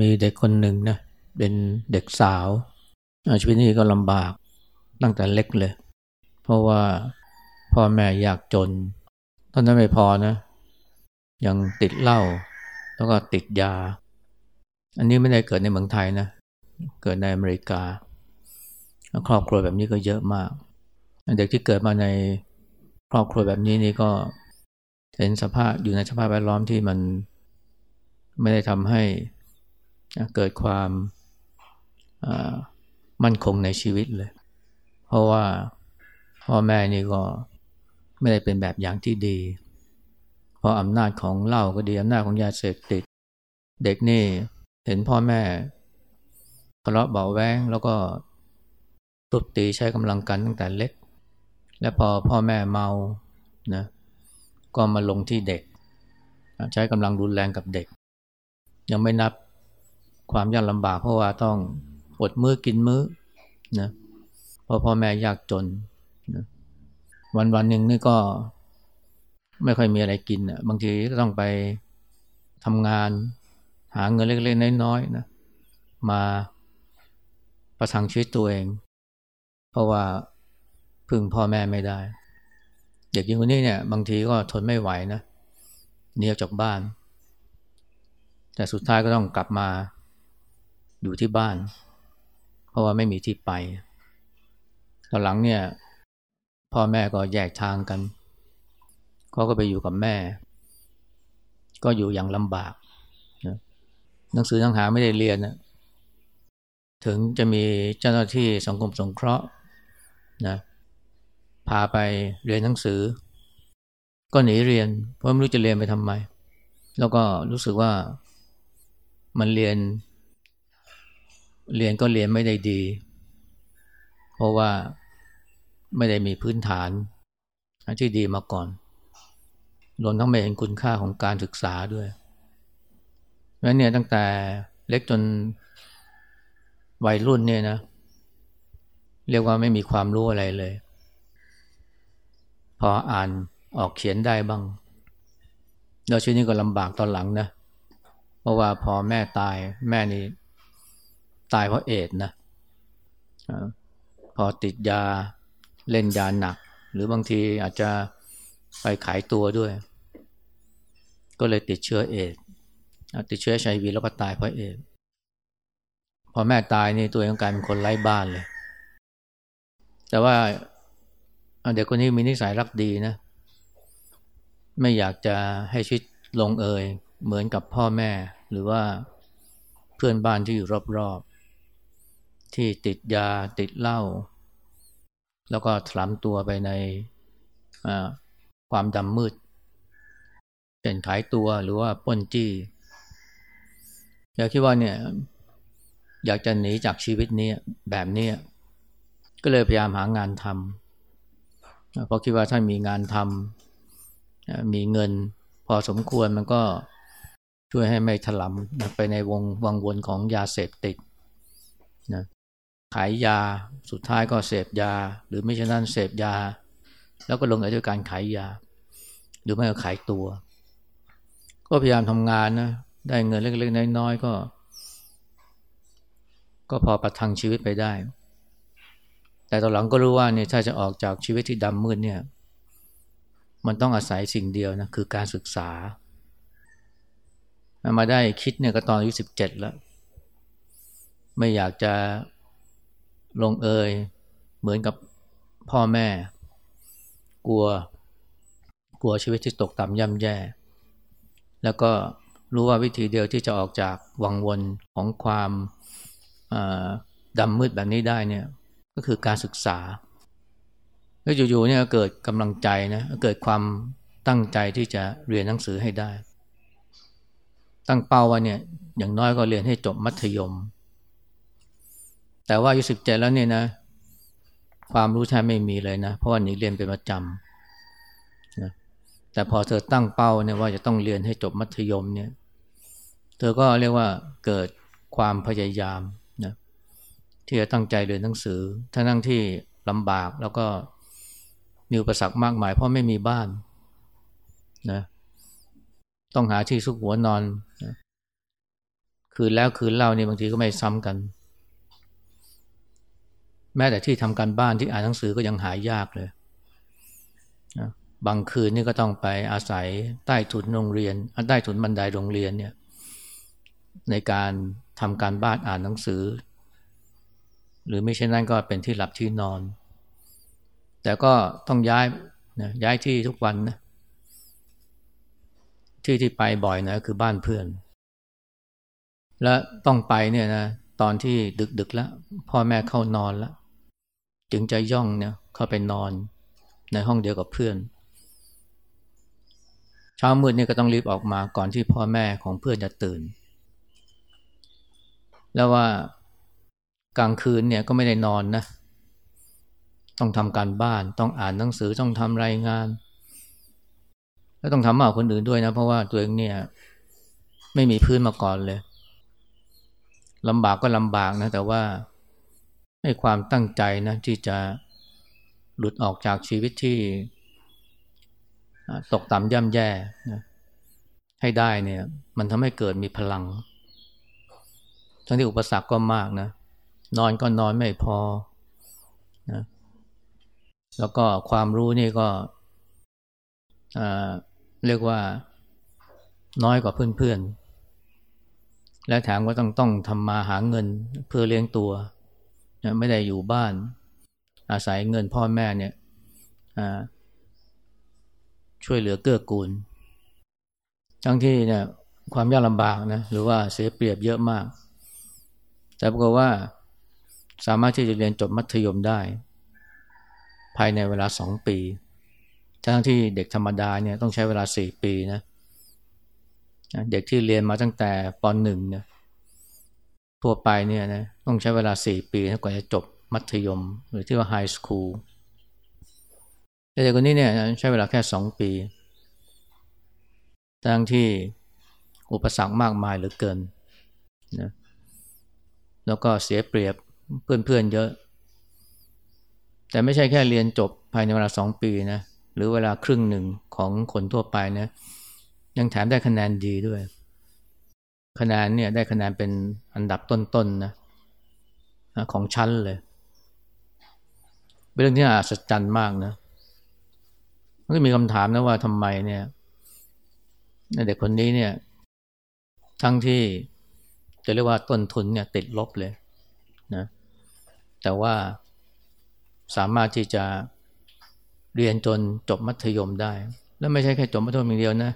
มีเด็กคนหนึ่งนะเป็นเด็กสาวชีวิตนี้ก็ลำบากตั้งแต่เล็กเลย เพราะว่าพ่อแม่อยากจนตอนนั้นไม่พอนะ ยังติดเหล้าแล้วก็ติดยา อันนี้ไม่ได้เกิดในเมืองไทยนะ เกิดในอเมริกา ครอบครัวแบบนี้ก็เยอะมาก เด็กที่เกิดมาในครอบครัวแบบนี้นี่ก็เห็นสภาพอยู่ในสภาพแวดล้อมที่มันไม่ได้ทำให้ เกิดความมั่นคงในชีวิตเลย เพราะว่าพ่อแม่นี่ก็ไม่ได้เป็นแบบอย่างที่ดี เพราะอำนาจของเหล้าก็ดีอำนาจของยาเสพติด เด็กนี่เห็นพ่อแม่ทะเลาะเบาแวงแล้วก็ตุบตีใช้กำลังกันตั้งแต่เล็ก และพอพ่อแม่เมานะก็มาลงที่เด็ก ใช้กำลังรุนแรงกับเด็ก ยังไม่นับ ความยากลำบากเพราะว่าต้องอดมื้อกินมื้อนะเพราะพ่อแม่ยากจนนะวันวันหนึ่งนี่ก็ไม่ค่อยมีอะไรกินอะบางทีก็ต้องไปทำงาน หาเงินเล็กๆน้อยๆนะมาประทังชีวิตตัวเอง เพราะว่าพึ่งพ่อแม่ไม่ได้ เด็กหญิงคนนี้เนี่ย บางทีก็ทนไม่ไหวนะเนียกจากบ้าน แต่สุดท้ายก็ต้องกลับมา อยู่ที่บ้าน เพราะว่าไม่มีที่ไปตอนหลังเนี่ยพ่อแม่ก็แยกทางกันเขาก็ไปอยู่กับแม่ ก็อยู่อย่างลำบากหนังสือทั้งหาไม่ได้เรียนนะถึงจะมีเจ้าหน้าที่สังคมสงเคราะห์นะพาไปเรียนหนังสือ ก็หนีเรียน เพราะไม่รู้จะเรียนไปทำไม แล้วก็รู้สึกว่ามันเรียน เรียนก็เรียนไม่ได้ดี เพราะว่าไม่ได้มีพื้นฐานที่ดีมาก่อนรวมทั้งไม่เห็นคุณค่าของการศึกษาด้วยเพราะนั้นเนี่ยตั้งแต่เล็กจนวัยรุ่นเนี่ยนะ เรียกว่าไม่มีความรู้อะไรเลย พออ่านออกเขียนได้บ้าง แล้วชีวิตนี้ก็ลำบากตอนหลังนะ เพราะว่าพอแม่ตายแม่นี่ ตายเพราะเอดนะพอติดยาเล่นยาหนัก หรือบางทีอาจจะไปขายตัวด้วย ก็เลยติดเชื้อเอดติดเชื้อชัยวีแล้วก็ตายเพราะเอดพอแม่ตายนี่ตัวเองกลายเป็นคนไร้บ้านเลย แต่ว่าเด็กคนนี้มีนิสัยรักดีนะ ไม่อยากจะให้ชีวิตลงเอย เหมือนกับพ่อแม่หรือว่าเพื่อนบ้านที่อยู่รอบๆ ที่ติดยาติดเหล้าแล้วก็ถลำตัวไปในความดำมืดเป็นขายตัวหรือว่าป้นจี้อยากคิดว่าเนี่ยอยากจะหนีจากชีวิตนี้แบบนี้ก็เลยพยายามหางานทำเพราะคิดว่าถ้ามีงานทำมีเงินพอสมควรมันก็ช่วยให้ไม่ถลำไปในวงวังวนของยาเสพติดนะ ขายยา สุดท้ายก็เสพยา หรือไม่เช่นนั้นเสพยา แล้วก็ลงเอยด้วยการขายยา หรือไม่ก็ขายตัว ก็พยายามทำงานนะได้เงินเล็กๆน้อยๆก็ ก็พอประทังชีวิตไปได้ แต่ตอนหลังก็รู้ว่าเนี่ยถ้าจะออกจากชีวิตที่ดำมืดเนี่ย มันต้องอาศัยสิ่งเดียวนะคือการศึกษา มาได้คิดเนี่ยก็ตอนอายุสิบเจ็ดแล้ว ไม่อยากจะ ลงเอยเหมือนกับพ่อแม่ กลัว กลัวชีวิตที่ตกต่ำย่ำแย่ แล้วก็รู้ว่าวิธีเดียวที่จะออกจากวังวนของความดำมืดแบบนี้ได้เนี่ยก็คือการศึกษา แล้วอยู่ๆเนี่ยเกิดกำลังใจนะเกิดความตั้งใจที่จะเรียนหนังสือให้ได้ ตั้งเป้าว่าเนี่ยอย่างน้อยก็เรียนให้จบมัธยม แต่ว่าอายุสิบเจ็ดแล้วเนี่ยนะ ความรู้แทบไม่มีเลยนะ เพราะว่าหนีเรียนเป็นประจำนะแต่พอเธอตั้งเป้าเนี่ยว่าจะต้องเรียนให้จบมัธยมเนี่ย เธอก็เรียกว่าเกิดความพยายามนะที่จะตั้งใจเรียนหนังสือทั้งทั้งที่ลำบากแล้วก็มีอุปสรรคมากมาย เพราะไม่มีบ้านนะต้องหาที่ซุกหัวนอนนะคืนแล้วคืนเล่านี่บางทีก็ไม่ซ้ำกัน แม้แต่ที่ทำการบ้านที่อ่านหนังสือก็ยังหายากเลยนะบางคืนนี่ก็ต้องไปอาศัยใต้ถุนโรงเรียนใต้ถุนบันไดโรงเรียนเนี่ยในการทำการบ้านอ่านหนังสือ หรือไม่เช่นนั้นก็เป็นที่หลับที่นอน แต่ก็ต้องย้ายนะย้ายที่ทุกวันนะที่ที่ไปบ่อยนะคือบ้านเพื่อน และต้องไปเนี่ยนะตอนที่ดึกๆแล้วพ่อแม่เข้านอนแล้ว จึงจะย่องเนี่ยเข้าไปนอนในห้องเดียวกับเพื่อน เช้ามืดนี่ก็ต้องรีบออกมาก่อนที่พ่อแม่ของเพื่อนจะตื่น แล้วว่ากลางคืนเนี่ยก็ไม่ได้นอนนะ ต้องทำการบ้านต้องอ่านหนังสือต้องทำรายงาน แล้วต้องทำมากคนอื่นด้วยนะ เพราะว่าตัวเองเนี่ยไม่มีพื้นมาก่อนเลยลำบากก็ลำบากนะ แต่ว่า ให้ความตั้งใจนะที่จะหลุดออกจากชีวิตที่ตกต่ำย่ำแย่นะให้ได้เนี่ยมันทำให้เกิดมีพลัง ทั้งที่อุปสรรคก็มากนะ นอนก็นอนไม่พอนะแล้วก็ความรู้นี่ก็เรียกว่าน้อยกว่าเพื่อนๆ และแถมก็ต้องต้องทำมาหาเงินเพื่อเลี้ยงตัว ไม่ได้อยู่บ้าน อาศัยเงินพ่อแม่เนี่ยช่วยเหลือเกื้อกูล ทั้งที่เนี่ยความยากลำบากนะหรือว่าเสียเปรียบเยอะมาก แต่ปรากฏว่าสามารถที่จะเรียนจบมัธยมได้ ภายในเวลาสองปี ทั้งที่เด็กธรรมดาเนี่ยต้องใช้เวลาสี่ปีนะเด็กที่เรียนมาตั้งแต่ปหนึ่งเนี่ย ทั่วไปเนี่ยนะต้องใช้เวลาสี่ปีกว่าจะจบมัธยม หรือที่ว่าไฮสคูลแต่เด็กคนนี้เนี่ยใช้เวลาแค่สองปีทั้งที่อุปสรรคมากมายเหลือเกินนะแล้วก็เสียเปรียบเพื่อนๆเยอะ แต่ไม่ใช่แค่เรียนจบภายในเวลาสองปีนะหรือเวลาครึ่งหนึ่งของคนทั่วไปนะยังแถมได้คะแนนดีด้วย คะแนนเนี่ยได้คะแนนเป็นอันดับต้นๆนนะของชั้นเลยเป็นเรื่องที่อัศจรรย์มากนะมันก็มีคำถามนะว่าทำไมเนี่ยเด็กคนนี้เนี่ย ทั้งที่จะเรียกว่าต้นทุนเนี่ยติดลบเลยนะแต่ว่าสามารถที่จะเรียนจนจบมัธยมได้ แล้วไม่ใช่แค่จบมัธยมอย่างเดียวนะ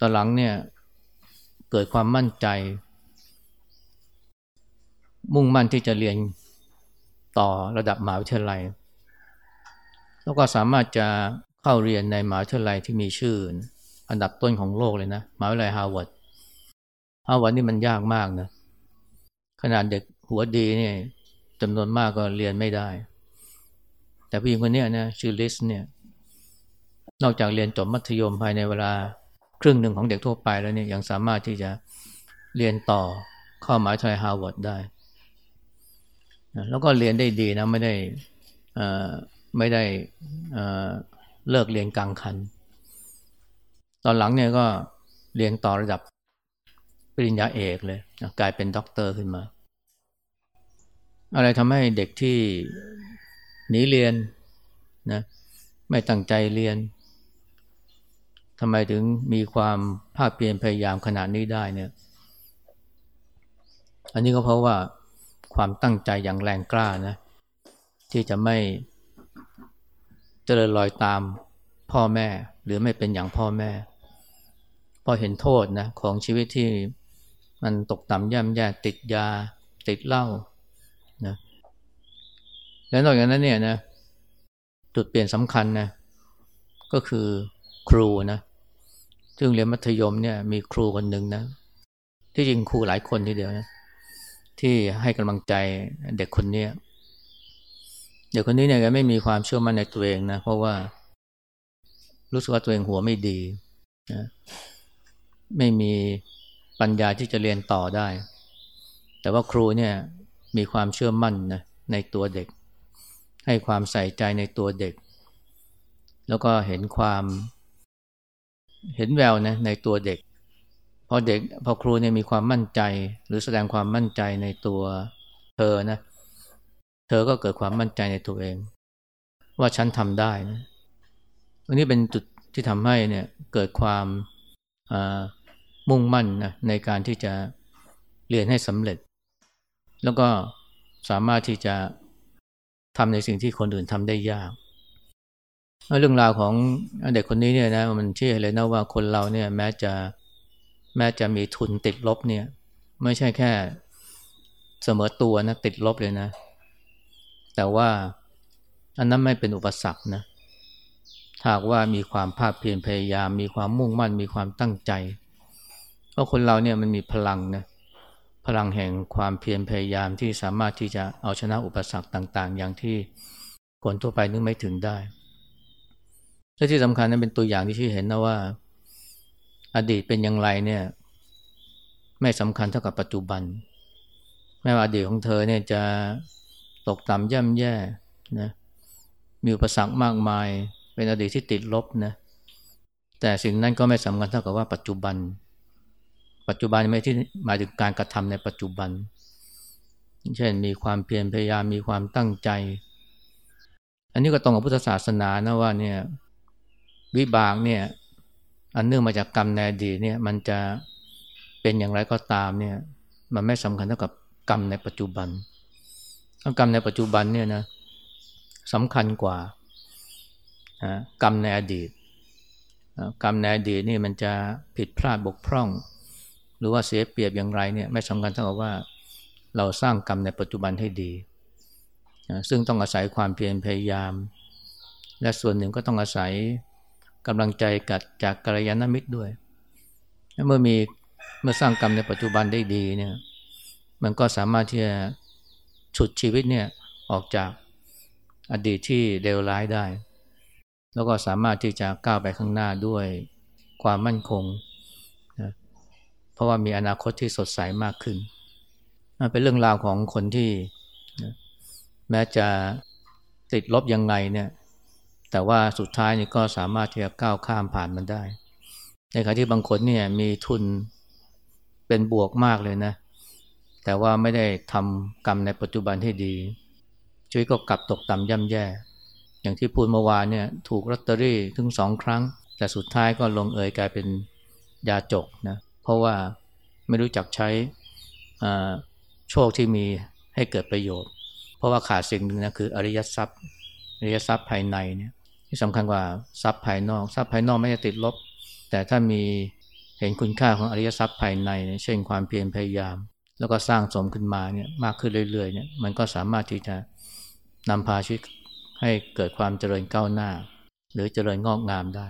ตอนหลังเนี่ย เกิดความมั่นใจ มุ่งมั่นที่จะเรียนต่อระดับมหาวิทยาลัย แล้วก็สามารถจะเข้าเรียนในมหาวิทยาลัยที่มีชื่อ อันดับต้นของโลกเลยนะมหาวิทยาลัยฮาร์วาร์ดฮาร์วาร์ดนี่มันยากมากนะขนาดเด็กหัวดีเนี่ยจำนวนมากก็เรียนไม่ได้ แต่ผู้หญิงคนนี้นะชื่อลิสเนี่ยนอกจากเรียนจบมัธยมภายในเวลา ครึ่งหนึ่งของเด็กทั่วไปแล้วเนี่ยยังสามารถที่จะเรียนต่อเข้ามหาวิทยาลัยฮาร์วาร์ดได้แล้วก็เรียนได้ดีนะไม่ได้ไม่ได้เลิกเรียนกลางคัน ตอนหลังเนี่ยก็เรียนต่อระดับปริญญาเอกเลยกลายเป็นด็อกเตอร์ขึ้นมา อะไรทำให้เด็กที่หนีเรียนนะไม่ตั้งใจเรียน ทำไมถึงมีความภาคเพียรพยายามขนาดนี้ได้เนี่ย อันนี้ก็เพราะว่าความตั้งใจอย่างแรงกล้านะ ที่จะไม่เจริญรอยตามพ่อแม่ หรือไม่เป็นอย่างพ่อแม่ พอเห็นโทษนะของชีวิตที่มันตกต่ำย่ำแย่ติดยาติดเหล้านะและนอกจากนั้นเนี่ยนะจุดเปลี่ยนสำคัญนะก็คือครูนะ ซึ่งเรียนมัธยมเนี่ยมีครูคนหนึ่งนะ ที่จริงครูหลายคนทีเดียวนะที่ให้กำลังใจเด็กคนนี้เด็กคนนี้เนี่ยไม่มีความเชื่อมั่นในตัวเองนะ เพราะว่า รู้สึกว่าตัวเองหัวไม่ดีนะไม่มีปัญญาที่จะเรียนต่อได้ แต่ว่าครูเนี่ยมีความเชื่อมั่นนะในตัวเด็ก ให้ความใส่ใจในตัวเด็ก แล้วก็เห็นความ เห็นแววนะในตัวเด็ก พอเด็กพอครูเนี่ยมีความมั่นใจ หรือแสดงความมั่นใจในตัวเธอนะ เธอก็เกิดความมั่นใจในตัวเอง ว่าฉันทำได้นะอันนี้เป็นจุดที่ทำให้เนี่ยเกิดความมุ่งมั่นนะในการที่จะเรียนให้สำเร็จ แล้วก็สามารถที่จะทำในสิ่งที่คนอื่นทำได้ยาก เรื่องราวของเด็กคนนี้เนี่ยนะมันเชื่อเลยนะว่าคนเราเนี่ยแม้จะแม้จะมีทุนติดลบเนี่ย ไม่ใช่แค่เสมอตัวนะติดลบเลยนะ แต่ว่าอันนั้นไม่เป็นอุปสรรคนะหากว่ามีความภาคเพียรพยายาม มีความมุ่งมั่นมีความตั้งใจ เพราะคนเราเนี่ยมันมีพลังนะพลังแห่งความเพียรพยายามที่สามารถที่จะเอาชนะอุปสรรคต่าง ๆ อย่างที่คนทั่วไปนึกไม่ถึงได้ และที่สำคัญนั้นเป็นตัวอย่างที่ชี้เห็นนะว่า อดีตเป็นอย่างไรเนี่ย ไม่สำคัญเท่ากับปัจจุบัน แม้ว่าอดีตของเธอเนี่ยจะตกต่ำย่ำแย่นะมีอุปสรรคมากมาย เป็นอดีตที่ติดลบนะแต่สิ่งนั้นก็ไม่สำคัญเท่ากับว่าปัจจุบัน ปัจจุบันไม่ที่หมายถึงการกระทำในปัจจุบัน เช่นมีความเพียรพยายามมีความตั้งใจ อันนี้ก็ตรงกับพุทธศาสนานะว่าเนี่ย วิบากเนี่ย อันเนื่องมาจากกรรมในอดีตเนี่ย มันจะเป็นอย่างไรก็ตามเนี่ย มันไม่สำคัญเท่ากับกรรมในปัจจุบันกรรมในปัจจุบันเนี่ยนะสำคัญกว่ากรรมในอดีตกรรมในอดีตนี่มันจะผิดพลาดบกพร่อง หรือว่าเสียเปรียบอย่างไรเนี่ยไม่สำคัญเท่ากับว่าเราสร้างกรรมในปัจจุบันให้ดีนะซึ่งต้องอาศัยความเพียรพยายาม และส่วนหนึ่งก็ต้องอาศัย กำลังใจกัดจากกัลยาณมิตรด้วย เมื่อมีเมื่อสร้างกรรมในปัจจุบันได้ดีเนี่ย มันก็สามารถที่จะฉุดชีวิตเนี่ยออกจากอดีตที่เลวร้ายได้ แล้วก็สามารถที่จะก้าวไปข้างหน้าด้วยความมั่นคงนะเพราะว่ามีอนาคตที่สดใสมากขึ้นเป็นเรื่องราวของคนที่แม้จะติดลบยังไงเนี่ย แต่ว่าสุดท้ายนี่ก็สามารถที่จะก้าวข้ามผ่านมันได้ ในขณะที่บางคนเนี่ยมีทุนเป็นบวกมากเลยนะ แต่ว่าไม่ได้ทำกรรมในปัจจุบันให้ดีชีวิตก็กลับตกต่ำย่ำแย่ อย่างที่พูดเมื่อวานเนี่ยถูกลอตเตอรี่ถึงสองครั้ง แต่สุดท้ายก็ลงเอยกลายเป็นยาจกนะเพราะว่าไม่รู้จักใช้โชคที่มีให้เกิดประโยชน์ เพราะว่าขาดสิ่งหนึ่งนะคืออริยทรัพย์อริยทรัพย์ภายในเนี่ย ที่สำคัญกว่าทรัพย์ภายนอก ทรัพย์ภายนอกไม่ได้ติดลบ แต่ถ้ามีเห็นคุณค่าของอริยทรัพย์ภายในเช่นความเพียรพยายาม แล้วก็สร้างสมขึ้นมาเนี่ยมากขึ้นเรื่อยๆเนี่ยมันก็สามารถที่จะนำพาชีวิตให้เกิดความเจริญก้าวหน้า หรือเจริญงอกงามได้